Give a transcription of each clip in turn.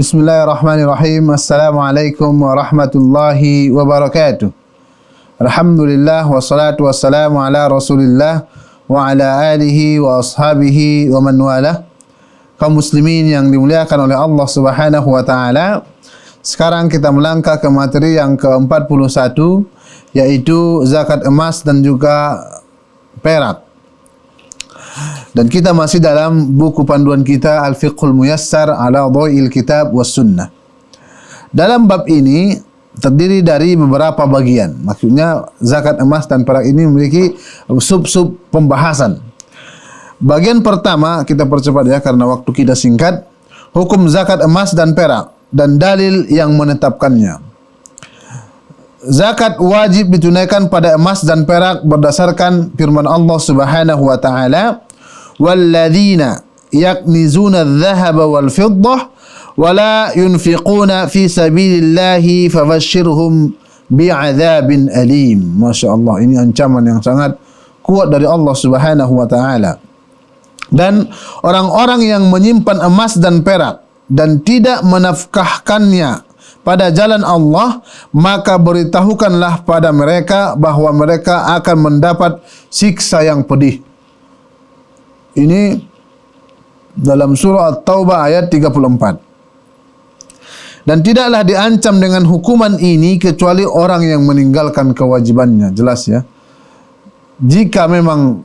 Bismillahirrahmanirrahim. Assalamualaikum warahmatullahi wabarakatuh. Alhamdulillah wassalatu wassalamu ala Rasulillah wa ala alihi wa ashabihi wa man wala. Kaum muslimin yang dimuliakan oleh Allah Subhanahu wa taala. Sekarang kita melangkah ke materi yang ke-41 yaitu zakat emas dan juga perak. Dan kita masih dalam buku panduan kita Al-Fiqhul Muyassar ala Dhai'il Kitab was Sunnah. Dalam bab ini terdiri dari beberapa bagian. Maksudnya zakat emas dan perak ini memiliki sub-sub pembahasan. Bagian pertama kita percepat ya karena waktu kita singkat. Hukum zakat emas dan perak dan dalil yang menetapkannya. Zakat wajib ditunaikan pada emas dan perak berdasarkan firman Allah Subhanahu wa taala walladzina yaknizuna adh-dhahaba wal fiddah wa la yunfiquna fi sabilillahi fabashshirhum bi'adzabin alim. Masyaallah ini ancaman yang sangat kuat dari Allah Subhanahu wa taala. Dan orang-orang yang menyimpan emas dan perak dan tidak menafkahkannya pada jalan Allah maka beritahukanlah pada mereka bahawa mereka akan mendapat siksa yang pedih ini dalam surah At-Taubah ayat 34. Dan tidaklah diancam dengan hukuman ini kecuali orang yang meninggalkan kewajibannya. Jelas ya. Jika memang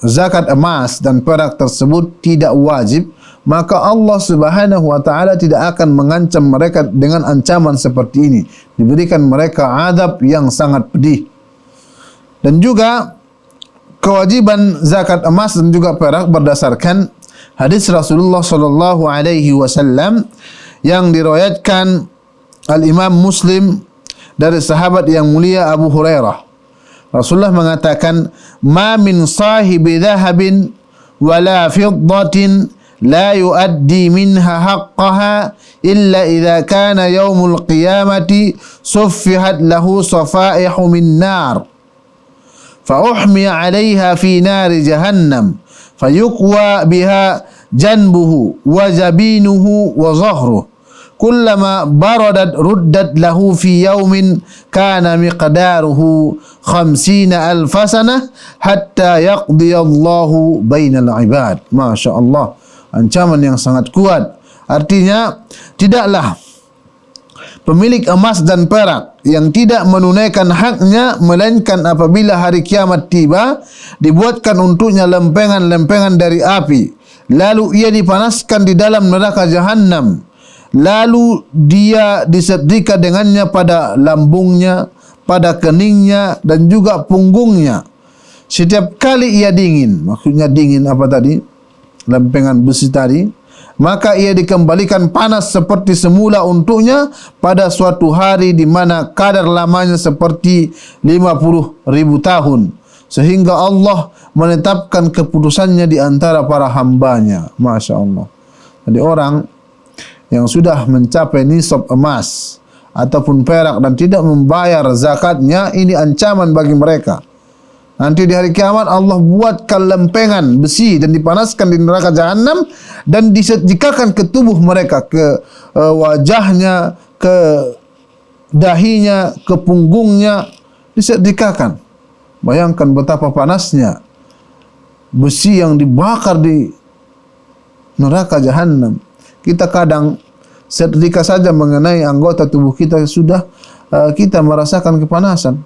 zakat emas dan perak tersebut tidak wajib, maka Allah Subhanahu wa taala tidak akan mengancam mereka dengan ancaman seperti ini. Diberikan mereka adab yang sangat pedih. Dan juga kewajiban zakat emas dan juga perak berdasarkan hadis Rasulullah sallallahu alaihi wasallam yang diriwayatkan Al Imam Muslim dari sahabat yang mulia Abu Hurairah. Rasulullah mengatakan, "Ma min sahibi dhahabin wala fiddatin la yuaddi minha haqqaha illa idza kana yaumul qiyamati suffihat lahu safaihu min nar." فأحمي عليها في نار جهنم فيقوى بها جنبه وجبينه وظهره كلما بردت ردت له في يوم كان مقداره خمسين ألف سنة حتى يقضي الله بين العباد ما شاء الله ancaman yang sangat kuat. Artinya tidaklah pemilik emas dan perak yang tidak menunaikan haknya melainkan apabila hari kiamat tiba dibuatkan untuknya lempengan-lempengan dari api. Lalu ia dipanaskan di dalam neraka jahanam lalu dia disetrika dengannya pada lambungnya pada keningnya dan juga punggungnya. Setiap kali ia dingin. Maksudnya dingin apa tadi lempengan besi tadi maka ia dikembalikan panas seperti semula untuknya pada suatu hari di mana kadar lamanya seperti 50 ribu tahun sehingga Allah menetapkan keputusannya di antara para hambanya. Masya Allah jadi orang yang sudah mencapai nisab emas ataupun perak dan tidak membayar zakatnya ini ancaman bagi mereka Nanti di hari kiamat Allah buatkan lempengan besi dan dipanaskan di neraka jahanam dan disediakan ke tubuh mereka ke uh, wajahnya ke dahinya ke punggungnya disediakan. Bayangkan betapa panasnya besi yang dibakar di neraka jahanam. Kita kadang seketika saja mengenai anggota tubuh kita sudah uh, kita merasakan kepanasan.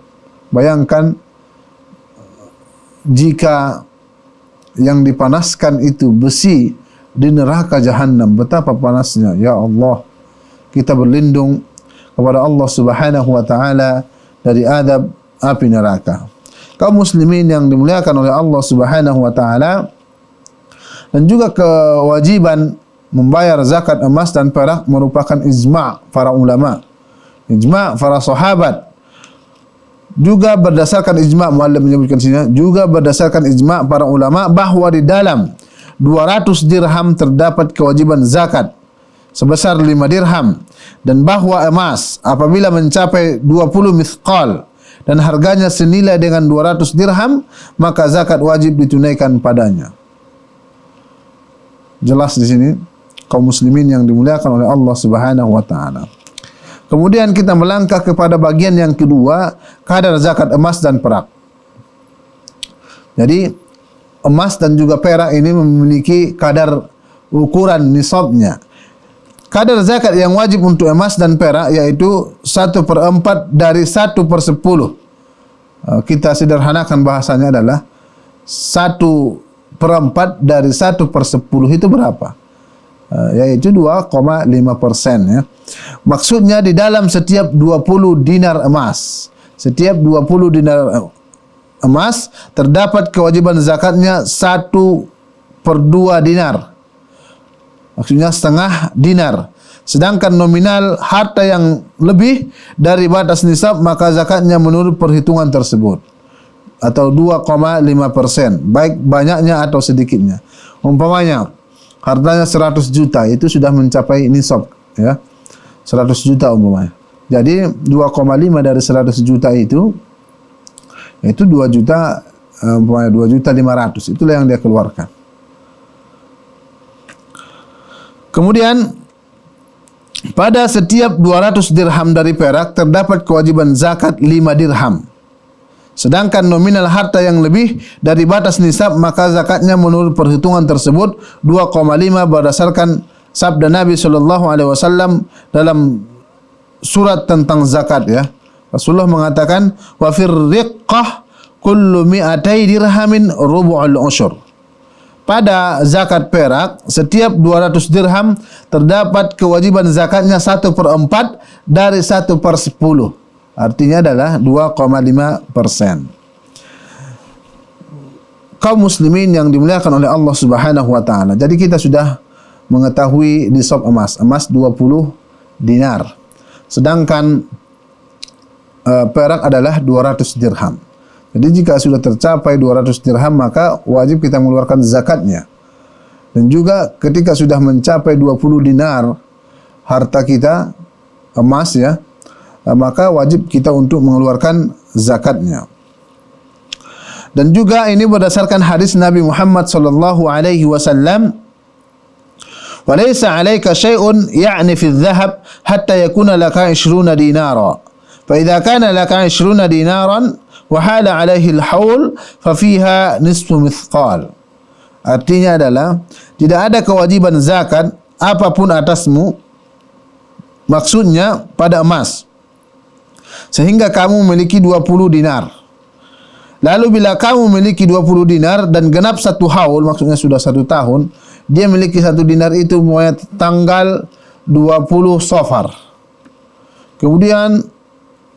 Bayangkan jika yang dipanaskan itu besi di neraka jahanam betapa panasnya. Ya Allah kita berlindung kepada Allah Subhanahu wa taala dari adab api neraka. Kaum muslimin yang dimuliakan oleh Allah Subhanahu wa taala dan juga kewajiban membayar zakat emas dan perak merupakan ijma' para ulama. Ijma' para sahabat juga berdasarkan ijma' muallim menyebutkan sini juga berdasarkan ijma' para ulama bahawa di dalam 200 dirham terdapat kewajiban zakat sebesar 5 dirham dan bahawa emas apabila mencapai 20 mithqal dan harganya senilai dengan 200 dirham maka zakat wajib ditunaikan padanya jelas di sini kaum muslimin yang dimuliakan oleh Allah Subhanahu wa taala. Kemudian kita melangkah kepada bagian yang kedua, kadar zakat emas dan perak. Jadi emas dan juga perak ini memiliki kadar ukuran nisabnya. Kadar zakat yang wajib untuk emas dan perak yaitu satu per empat dari satu per sepuluh. Uh, kita sederhanakan bahasanya adalah satu per empat dari satu per sepuluh itu berapa? Uh, yaitu 2,5 persen ya. Maksudnya di dalam setiap 20 dinar emas, setiap 20 dinar emas terdapat kewajiban zakatnya 1 per 2 dinar. Maksudnya setengah dinar. Sedangkan nominal harta yang lebih dari batas nisab maka zakatnya menurut perhitungan tersebut atau 2,5 persen baik banyaknya atau sedikitnya. Umpamanya hartanya 100 juta itu sudah mencapai nisab ya. 100 juta umpamanya. Jadi 2,5 dari 100 juta itu itu 2 juta eh, umpamanya 2 juta 500 itulah yang dia keluarkan. Kemudian pada setiap 200 dirham dari perak terdapat kewajiban zakat 5 dirham Sedangkan nominal harta yang lebih dari batas nisab maka zakatnya menurut perhitungan tersebut 2,5 berdasarkan sabda Nabi sallallahu alaihi wasallam dalam surat tentang zakat ya. Rasulullah mengatakan wa fir riqqah kullu mi'atai dirhamin rubu'ul ushur. Pada zakat perak, setiap 200 dirham terdapat kewajiban zakatnya 1 per 4 dari 1 per 10. Artinya adalah 2,5 persen. Kaum muslimin yang dimuliakan oleh Allah subhanahu wa ta'ala. Jadi kita sudah mengetahui nisab emas. Emas 20 dinar. Sedangkan uh, perak adalah 200 dirham. Jadi jika sudah tercapai 200 dirham maka wajib kita mengeluarkan zakatnya. Dan juga ketika sudah mencapai 20 dinar harta kita emas ya, maka wajib kita untuk mengeluarkan zakatnya. Dan juga ini berdasarkan hadis Nabi Muhammad sallallahu alaihi wasallam وليس عليك شيء يعني في الذهب حتى يكون لك 20 دينارا فإذا كان لك 20 دينارا وحال عليه الحول ففيها نصف مثقال artinya adalah tidak ada kewajiban zakat apapun atasmu maksudnya pada emas sehingga kamu memiliki 20 dinar. Lalu bila kamu memiliki 20 dinar dan genap satu haul, maksudnya sudah satu tahun, dia memiliki satu dinar itu mulai tanggal 20 sofar. Kemudian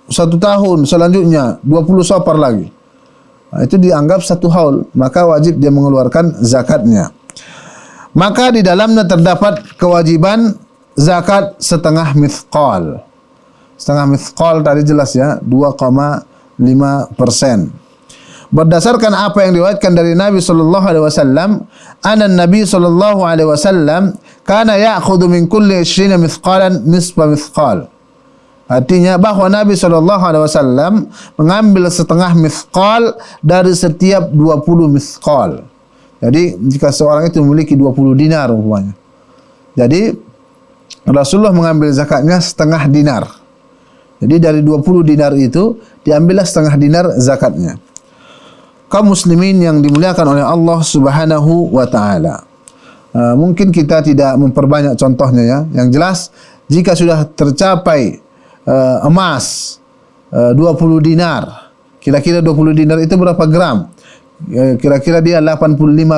satu tahun selanjutnya 20 sofar lagi. Nah, itu dianggap satu haul, maka wajib dia mengeluarkan zakatnya. Maka di dalamnya terdapat kewajiban zakat setengah mithqal setengah mithqal tadi jelas ya 2,5 persen. Berdasarkan apa yang diriwayatkan dari Nabi sallallahu alaihi wasallam anna Nabi sallallahu alaihi wasallam kana ya'khudhu min kulli 20 mithqalan nisfa mithqal artinya bahawa Nabi sallallahu alaihi wasallam mengambil setengah mithqal dari setiap 20 mithqal jadi jika seorang itu memiliki 20 dinar umpamanya. Jadi Rasulullah mengambil zakatnya setengah dinar jadi dari 20 dinar itu diambillah setengah dinar zakatnya. Kaum muslimin yang dimuliakan oleh Allah Subhanahu wa taala. Uh, mungkin kita tidak memperbanyak contohnya ya. Yang jelas jika sudah tercapai uh, emas uh, 20 dinar, kira-kira 20 dinar itu berapa gram? Uh, kira-kira dia 85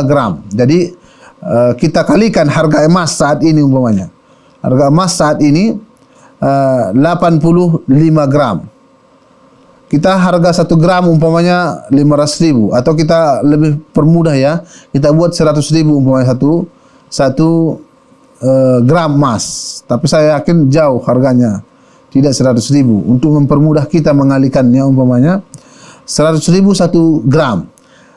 gram. Jadi uh, kita kalikan harga emas saat ini umpamanya. Harga emas saat ini 85 uh, gram. Kita harga 1 gram umpamanya 500 ribu atau kita lebih permudah ya kita buat 100 ribu umpamanya satu satu uh, gram emas. Tapi saya yakin jauh harganya tidak 100 ribu untuk mempermudah kita mengalihkannya umpamanya 100 ribu satu gram.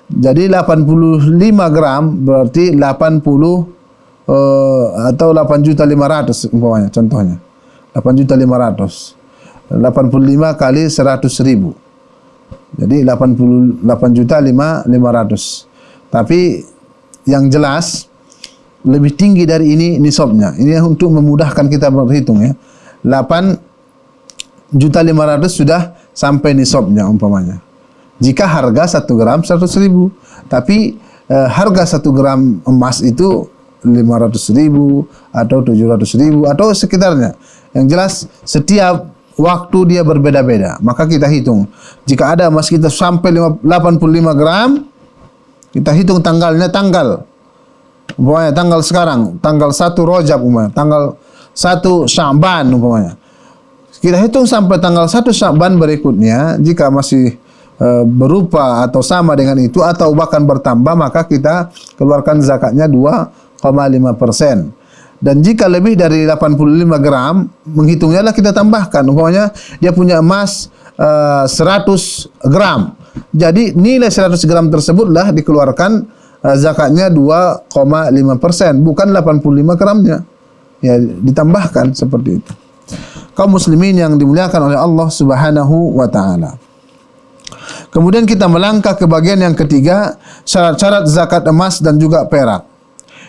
Jadi 85 gram berarti 80 uh, atau 8 juta 500 umpamanya contohnya. 8 juta 500 85 kali 100 ribu jadi 88 juta 5 500 tapi yang jelas lebih tinggi dari ini nisabnya. Ini untuk memudahkan kita berhitung ya. 8 juta 500 sudah sampai nisabnya umpamanya. Jika harga 1 gram 100 ribu. Tapi eh, harga 1 gram emas itu 500 ribu atau 700 ribu atau sekitarnya. Yang jelas setiap waktu dia berbeda-beda. Maka kita hitung. Jika ada emas kita sampai 85 gram, kita hitung tanggalnya tanggal. Umpamanya tanggal sekarang, tanggal 1 Rajab umpamanya, tanggal 1 Sya'ban umpamanya. Kita hitung sampai tanggal 1 Sya'ban berikutnya, jika masih e, berupa atau sama dengan itu atau bahkan bertambah, maka kita keluarkan zakatnya 2,5 persen. Dan jika lebih dari 85 gram, menghitungnya lah kita tambahkan. Umpamanya dia punya emas uh, 100 gram. Jadi nilai 100 gram tersebutlah dikeluarkan uh, zakatnya 2,5 persen, bukan 85 gramnya. Ya, ditambahkan seperti itu. Kaum muslimin yang dimuliakan oleh Allah Subhanahu wa taala. Kemudian kita melangkah ke bagian yang ketiga, syarat-syarat zakat emas dan juga perak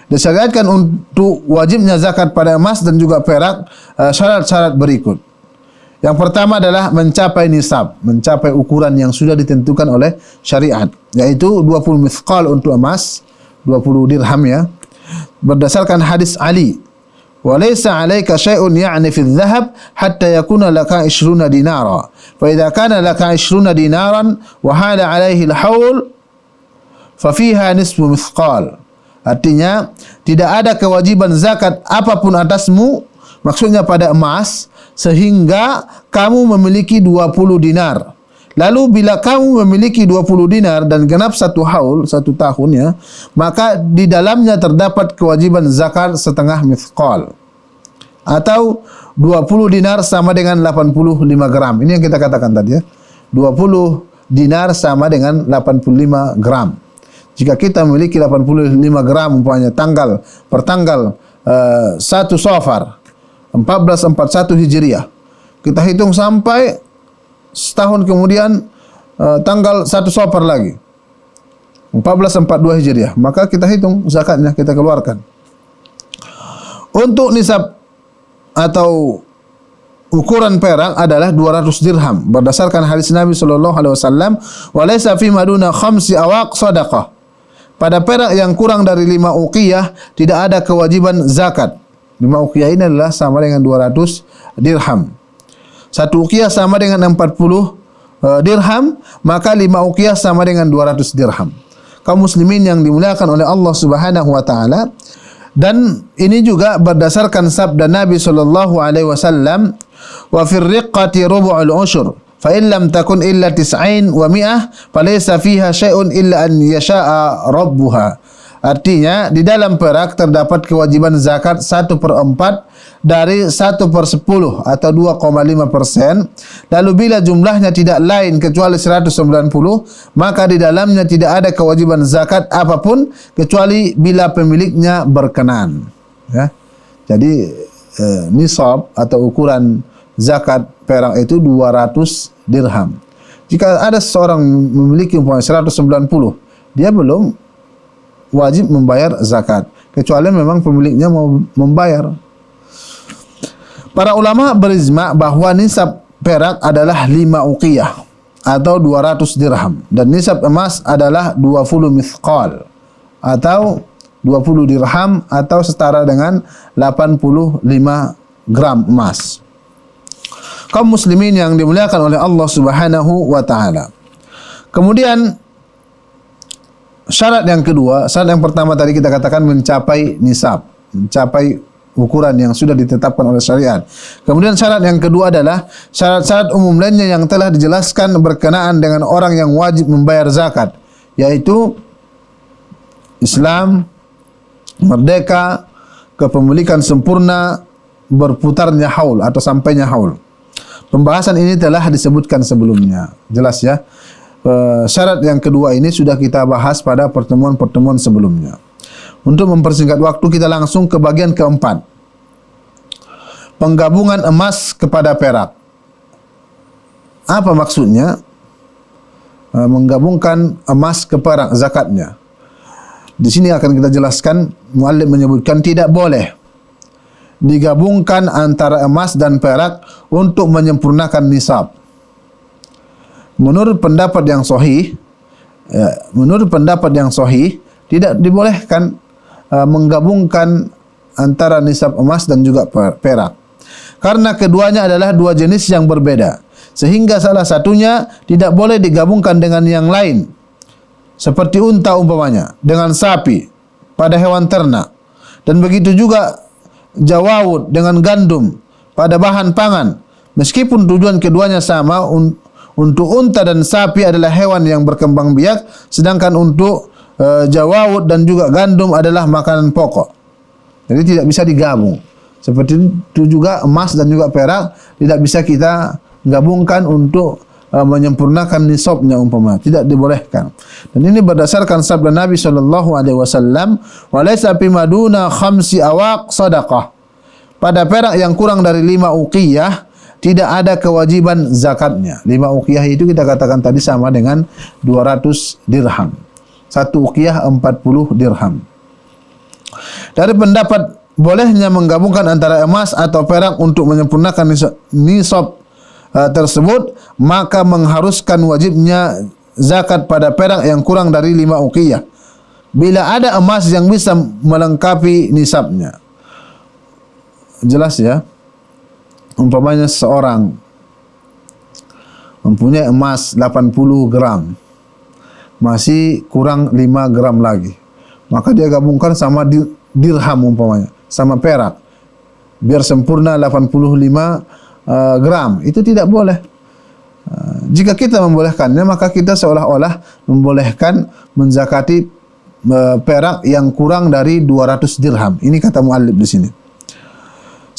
disyariatkan untuk wajibnya zakat pada emas dan juga perak uh, syarat-syarat berikut. Yang pertama adalah mencapai nisab, mencapai ukuran yang sudah ditentukan oleh syariat, yaitu 20 mithqal untuk emas, 20 dirham ya. Berdasarkan hadis Ali, "Wa 'alayka shay'un ya'ni fi adh-dhahab hatta yakuna laka 20 dinara. Fa idza kana laka 20 dinaran wa hala 'alayhi al-hawl fa fiha nisfu mithqal." Artinya tidak ada kewajiban zakat apapun atasmu maksudnya pada emas sehingga kamu memiliki 20 dinar. Lalu bila kamu memiliki 20 dinar dan genap satu haul, satu tahun ya, maka di dalamnya terdapat kewajiban zakat setengah mithqal. Atau 20 dinar sama dengan 85 gram. Ini yang kita katakan tadi ya. 20 dinar sama dengan 85 gram. Jika kita memiliki 85 gram umpamanya tanggal per tanggal uh, 1 Safar 1441 Hijriah. Kita hitung sampai setahun kemudian uh, tanggal 1 Safar lagi. 1442 Hijriah. Maka kita hitung zakatnya kita keluarkan. Untuk nisab atau ukuran perak adalah 200 dirham berdasarkan hadis Nabi sallallahu alaihi wasallam wa laysa fi maduna khamsi awaq sadaqah pada perak yang kurang dari lima uqiyah tidak ada kewajiban zakat. Lima uqiyah ini adalah sama dengan 200 dirham. Satu uqiyah sama dengan 40 uh, dirham, maka lima uqiyah sama dengan 200 dirham. Kaum muslimin yang dimuliakan oleh Allah Subhanahu wa taala dan ini juga berdasarkan sabda Nabi sallallahu alaihi wasallam wa fir riqqati rubu'ul ushur fa in lam takun illa tis'ain wa mi'ah falaysa fiha syai'un illa an yasha'a rabbuha. Artinya di dalam perak terdapat kewajiban zakat 1 per 4 dari 1 per 10 atau 2,5 persen. Lalu bila jumlahnya tidak lain kecuali 190 maka di dalamnya tidak ada kewajiban zakat apapun kecuali bila pemiliknya berkenan. Ya. Jadi eh, nisab atau ukuran zakat perak itu 200 dirham. Jika ada seorang memiliki umpamanya 190, dia belum wajib membayar zakat kecuali memang pemiliknya mau membayar. Para ulama berizma bahawa nisab perak adalah 5 uqiyah atau 200 dirham dan nisab emas adalah 20 mithqal atau 20 dirham atau setara dengan 85 gram emas kaum muslimin yang dimuliakan oleh Allah Subhanahu wa taala. Kemudian syarat yang kedua, syarat yang pertama tadi kita katakan mencapai nisab, mencapai ukuran yang sudah ditetapkan oleh syariat. Kemudian syarat yang kedua adalah syarat-syarat umum lainnya yang telah dijelaskan berkenaan dengan orang yang wajib membayar zakat, yaitu Islam, merdeka, kepemilikan sempurna, berputarnya haul atau sampainya haul. Pembahasan ini telah disebutkan sebelumnya. Jelas ya. Uh, syarat yang kedua ini sudah kita bahas pada pertemuan-pertemuan sebelumnya. Untuk mempersingkat waktu kita langsung ke bagian keempat. Penggabungan emas kepada perak. Apa maksudnya? Uh, menggabungkan emas ke perak zakatnya. Di sini akan kita jelaskan muallif menyebutkan tidak boleh digabungkan antara emas dan perak untuk menyempurnakan nisab. Menurut pendapat yang sahih, ya, menurut pendapat yang sahih tidak dibolehkan uh, menggabungkan antara nisab emas dan juga perak. Karena keduanya adalah dua jenis yang berbeda. Sehingga salah satunya tidak boleh digabungkan dengan yang lain. Seperti unta umpamanya dengan sapi pada hewan ternak. Dan begitu juga jawawut dengan gandum pada bahan pangan. Meskipun tujuan keduanya sama, un untuk unta dan sapi adalah hewan yang berkembang biak, sedangkan untuk e, jawawut dan juga gandum adalah makanan pokok. Jadi tidak bisa digabung. Seperti itu juga emas dan juga perak tidak bisa kita gabungkan untuk uh, menyempurnakan nisabnya umpama tidak dibolehkan. Dan ini berdasarkan sabda Nabi sallallahu alaihi wasallam, "Wa laysa fi maduna khamsi awaq sadaqah." pada perak yang kurang dari lima uqiyah tidak ada kewajiban zakatnya. Lima uqiyah itu kita katakan tadi sama dengan 200 dirham. Satu uqiyah 40 dirham. Dari pendapat bolehnya menggabungkan antara emas atau perak untuk menyempurnakan nisab uh, tersebut, maka mengharuskan wajibnya zakat pada perak yang kurang dari lima uqiyah. Bila ada emas yang bisa melengkapi nisabnya. Jelas ya? Umpamanya seorang mempunyai emas 80 gram masih kurang 5 gram lagi maka dia gabungkan sama dirham umpamanya sama perak. Biar sempurna 85 uh, gram. Itu tidak boleh. Uh, jika kita membolehkannya maka kita seolah-olah membolehkan menzakati uh, perak yang kurang dari 200 dirham. Ini kata muallif di sini.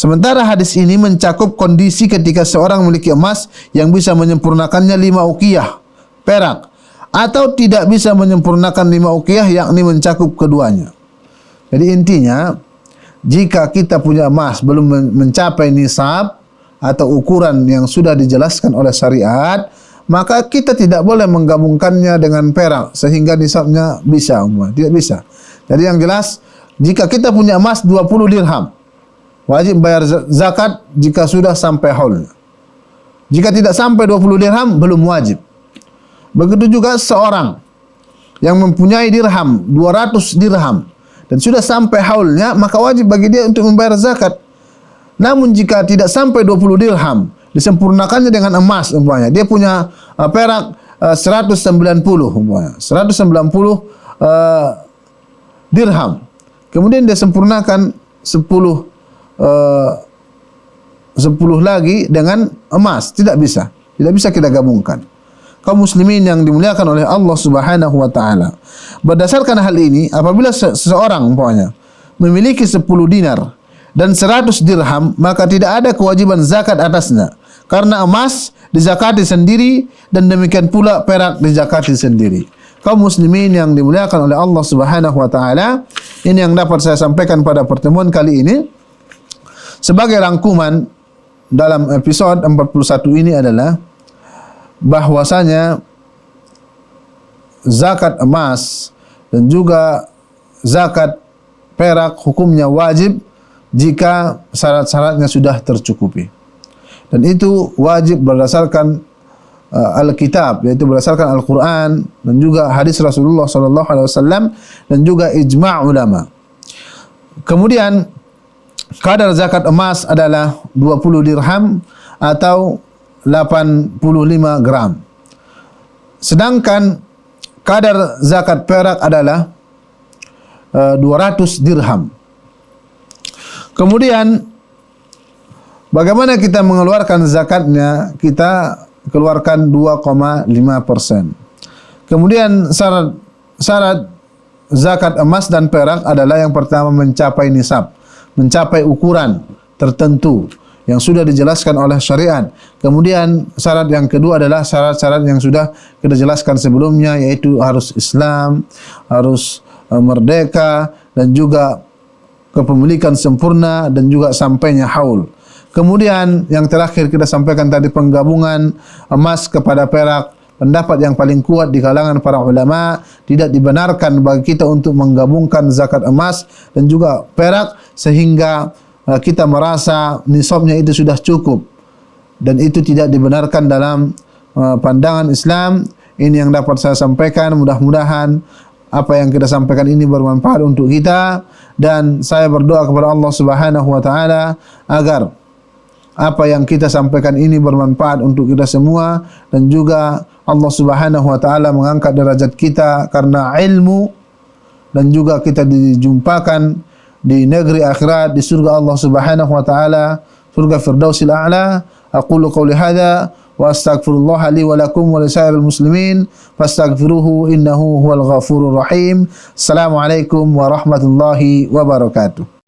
Sementara hadis ini mencakup kondisi ketika seorang memiliki emas yang bisa menyempurnakannya lima ukiyah perak atau tidak bisa menyempurnakan lima ukiyah yakni mencakup keduanya. Jadi intinya jika kita punya emas belum mencapai nisab atau ukuran yang sudah dijelaskan oleh syariat maka kita tidak boleh menggabungkannya dengan perak sehingga nisabnya bisa umumnya. tidak bisa. Jadi yang jelas jika kita punya emas 20 dirham wajib bayar zakat jika sudah sampai haul. Jika tidak sampai 20 dirham belum wajib. Begitu juga seorang yang mempunyai dirham 200 dirham dan sudah sampai haulnya maka wajib bagi dia untuk membayar zakat. Namun jika tidak sampai 20 dirham disempurnakannya dengan emas umpamanya. Dia punya uh, perak uh, 190 umpamanya. 190 uh, dirham. Kemudian dia sempurnakan 10 Eh, sepuluh lagi dengan emas. Tidak bisa. Tidak bisa kita gabungkan. Kaum muslimin yang dimuliakan oleh Allah Subhanahu wa taala. Berdasarkan hal ini apabila seseorang umpamanya memiliki sepuluh dinar dan seratus dirham maka tidak ada kewajiban zakat atasnya. Karena emas dizakati sendiri dan demikian pula perak dizakati sendiri. Kaum muslimin yang dimuliakan oleh Allah Subhanahu wa taala ini yang dapat saya sampaikan pada pertemuan kali ini. Sebagai rangkuman dalam episod 41 ini adalah bahwasanya zakat emas dan juga zakat perak hukumnya wajib jika syarat-syaratnya sudah tercukupi. Dan itu wajib berdasarkan uh, Alkitab yaitu berdasarkan Al-Qur'an dan juga hadis Rasulullah sallallahu alaihi wasallam dan juga ijma' ulama. Kemudian kadar zakat emas adalah 20 dirham atau 85 gram. Sedangkan kadar zakat perak adalah uh, eh, 200 dirham. Kemudian bagaimana kita mengeluarkan zakatnya? Kita keluarkan 2,5 persen. Kemudian syarat syarat zakat emas dan perak adalah yang pertama mencapai nisab mencapai ukuran tertentu yang sudah dijelaskan oleh syariat. Kemudian syarat yang kedua adalah syarat-syarat yang sudah kita jelaskan sebelumnya yaitu harus Islam, harus uh, merdeka dan juga kepemilikan sempurna dan juga sampainya haul. Kemudian yang terakhir kita sampaikan tadi penggabungan emas kepada perak, pendapat yang paling kuat di kalangan para ulama tidak dibenarkan bagi kita untuk menggabungkan zakat emas dan juga perak sehingga uh, kita merasa nisabnya itu sudah cukup. Dan itu tidak dibenarkan dalam uh, pandangan Islam. Ini yang dapat saya sampaikan. Mudah-mudahan apa yang kita sampaikan ini bermanfaat untuk kita dan saya berdoa kepada Allah Subhanahu wa taala agar apa yang kita sampaikan ini bermanfaat untuk kita semua dan juga Allah Subhanahu wa taala mengangkat derajat kita karena ilmu dan juga kita dijumpakan di negeri akhirat di surga Allah Subhanahu wa taala surga firdausil a'la. Aqulu qawli hadha li wa lakum wa lisairil muslimin. Fastaghfiruhu innahu huwal ghafurur rahim. Assalamu alaikum warahmatullahi wabarakatuh